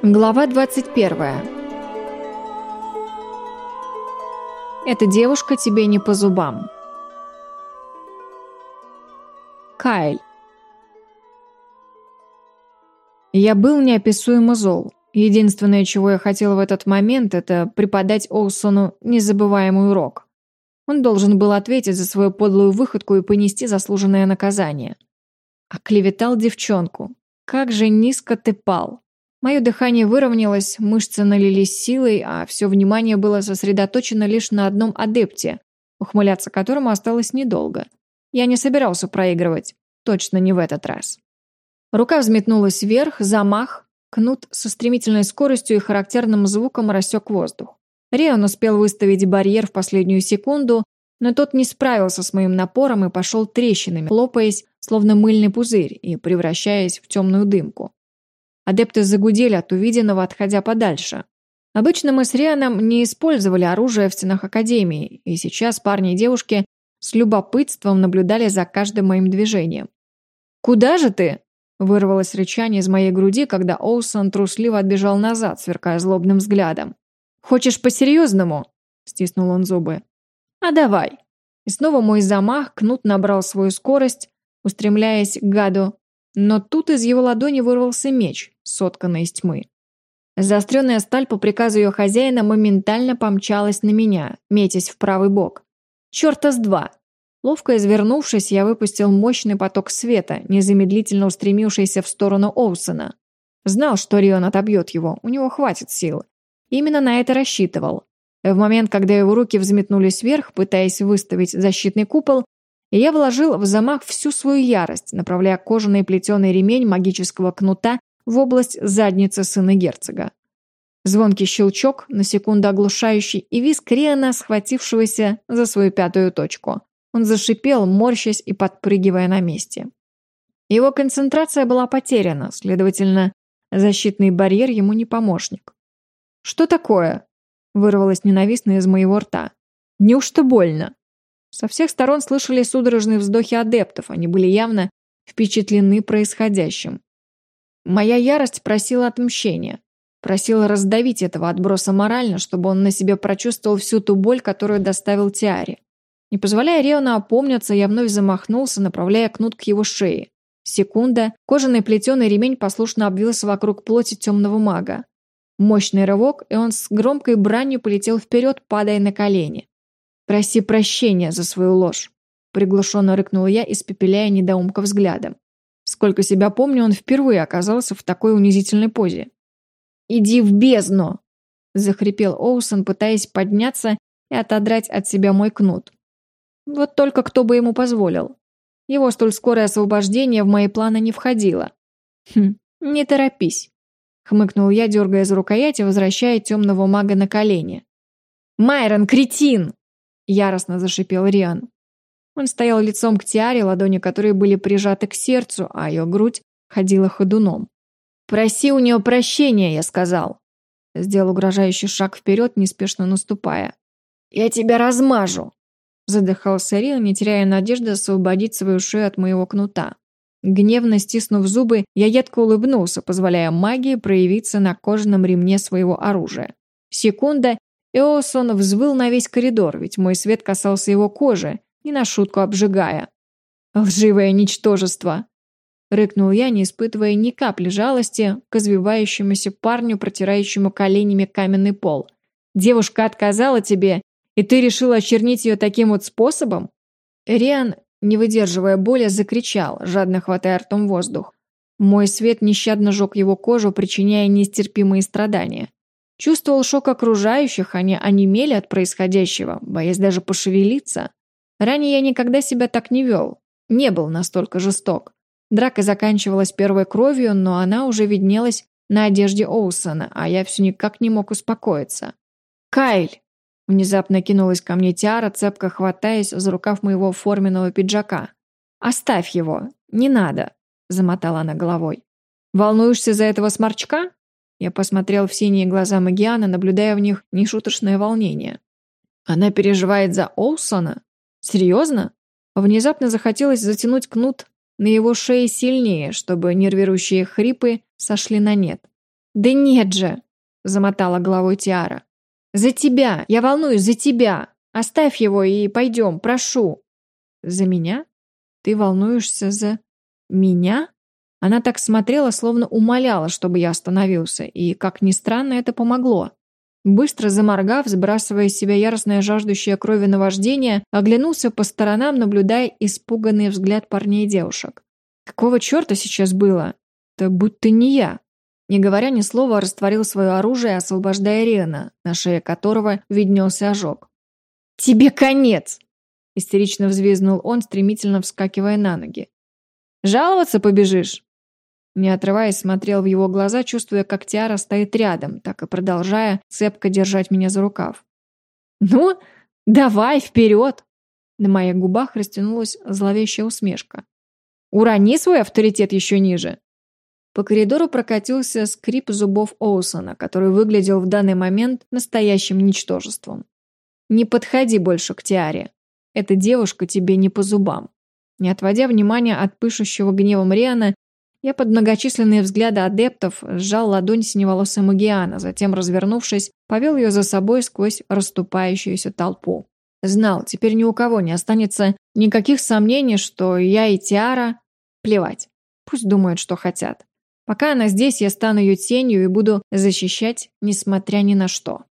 Глава 21. Эта девушка тебе не по зубам. Кайль. Я был неописуемо зол. Единственное, чего я хотел в этот момент, это преподать Олсону незабываемый урок. Он должен был ответить за свою подлую выходку и понести заслуженное наказание. Оклеветал девчонку. Как же низко ты пал. Мое дыхание выровнялось, мышцы налились силой, а все внимание было сосредоточено лишь на одном адепте, ухмыляться которому осталось недолго. Я не собирался проигрывать, точно не в этот раз. Рука взметнулась вверх, замах, кнут со стремительной скоростью и характерным звуком рассек воздух. Рион успел выставить барьер в последнюю секунду, но тот не справился с моим напором и пошел трещинами, хлопаясь, словно мыльный пузырь и превращаясь в темную дымку. Адепты загудели от увиденного, отходя подальше. Обычно мы с Рианом не использовали оружие в стенах Академии, и сейчас парни и девушки с любопытством наблюдали за каждым моим движением. «Куда же ты?» – вырвалось рычание из моей груди, когда Олсон трусливо отбежал назад, сверкая злобным взглядом. «Хочешь по-серьезному?» – стиснул он зубы. «А давай!» И снова мой замах, кнут набрал свою скорость, устремляясь к гаду, но тут из его ладони вырвался меч, сотканный из тьмы. Заостренная сталь по приказу ее хозяина моментально помчалась на меня, метясь в правый бок. Черта с два! Ловко извернувшись, я выпустил мощный поток света, незамедлительно устремившийся в сторону Оусона. Знал, что Рион отобьет его, у него хватит сил. Именно на это рассчитывал. В момент, когда его руки взметнулись вверх, пытаясь выставить защитный купол, и я вложил в замах всю свою ярость, направляя кожаный плетеный ремень магического кнута в область задницы сына герцога. Звонкий щелчок, на секунду оглушающий, и визг Риана, схватившегося за свою пятую точку. Он зашипел, морщась и подпрыгивая на месте. Его концентрация была потеряна, следовательно, защитный барьер ему не помощник. «Что такое?» – вырвалось ненавистно из моего рта. «Неужто больно?» Со всех сторон слышали судорожные вздохи адептов, они были явно впечатлены происходящим. Моя ярость просила отмщения, просила раздавить этого отброса морально, чтобы он на себе прочувствовал всю ту боль, которую доставил Тиаре. Не позволяя Реону опомниться, я вновь замахнулся, направляя кнут к его шее. Секунда, кожаный плетеный ремень послушно обвился вокруг плоти темного мага. Мощный рывок, и он с громкой бранью полетел вперед, падая на колени. «Проси прощения за свою ложь», – приглушенно рыкнула я, испепеляя недоумка взглядом. Сколько себя помню, он впервые оказался в такой унизительной позе. «Иди в бездну!» – захрипел Оусон, пытаясь подняться и отодрать от себя мой кнут. Вот только кто бы ему позволил. Его столь скорое освобождение в мои планы не входило. «Хм, не торопись», — хмыкнул я, дергая за рукоять и возвращая темного мага на колени. «Майрон, кретин!» Яростно зашипел Риан. Он стоял лицом к Тиаре, ладони которой были прижаты к сердцу, а ее грудь ходила ходуном. «Проси у нее прощения», — я сказал. Сделал угрожающий шаг вперед, неспешно наступая. «Я тебя размажу!» Задыхался Риан, не теряя надежды освободить свою шею от моего кнута. Гневно стиснув зубы, я едко улыбнулся, позволяя магии проявиться на кожаном ремне своего оружия. Секунда, Эосон взвыл на весь коридор, ведь мой свет касался его кожи, не на шутку обжигая. «Лживое ничтожество!» Рыкнул я, не испытывая ни капли жалости к извивающемуся парню, протирающему коленями каменный пол. «Девушка отказала тебе, и ты решил очернить ее таким вот способом?» Риан, не выдерживая боли, закричал, жадно хватая ртом воздух. Мой свет нещадно жег его кожу, причиняя нестерпимые страдания. Чувствовал шок окружающих, они онемели от происходящего, боясь даже пошевелиться. Ранее я никогда себя так не вел, не был настолько жесток. Драка заканчивалась первой кровью, но она уже виднелась на одежде Оусона, а я все никак не мог успокоиться. «Кайль!» Внезапно кинулась ко мне Тиара, цепко хватаясь за рукав моего форменного пиджака. «Оставь его! Не надо!» – замотала она головой. «Волнуешься за этого сморчка?» Я посмотрел в синие глаза Магиана, наблюдая в них нешуточное волнение. Она переживает за Олсона? Серьезно? Внезапно захотелось затянуть кнут на его шее сильнее, чтобы нервирующие хрипы сошли на нет. «Да нет же!» – замотала головой Тиара. «За тебя! Я волнуюсь за тебя! Оставь его и пойдем, прошу!» «За меня? Ты волнуешься за... меня?» Она так смотрела, словно умоляла, чтобы я остановился, и, как ни странно, это помогло. Быстро заморгав, сбрасывая из себя яростное жаждущее крови наваждение, оглянулся по сторонам, наблюдая испуганный взгляд парней и девушек. Какого черта сейчас было? Да будто не я. Не говоря ни слова, растворил свое оружие, освобождая Рена, на шее которого виднелся ожог. «Тебе конец!» – истерично взвизнул он, стремительно вскакивая на ноги. «Жаловаться побежишь?» Не отрываясь, смотрел в его глаза, чувствуя, как Тиара стоит рядом, так и продолжая цепко держать меня за рукав. «Ну, давай, вперед!» На моих губах растянулась зловещая усмешка. «Урони свой авторитет еще ниже!» По коридору прокатился скрип зубов Оусона, который выглядел в данный момент настоящим ничтожеством. «Не подходи больше к Тиаре. Эта девушка тебе не по зубам». Не отводя внимания от пышущего гневом Риана, я под многочисленные взгляды адептов сжал ладонь синеволосой Магиана, затем, развернувшись, повел ее за собой сквозь расступающуюся толпу. Знал, теперь ни у кого не останется никаких сомнений, что я и Тиара... Плевать. Пусть думают, что хотят. Пока она здесь, я стану ее тенью и буду защищать, несмотря ни на что.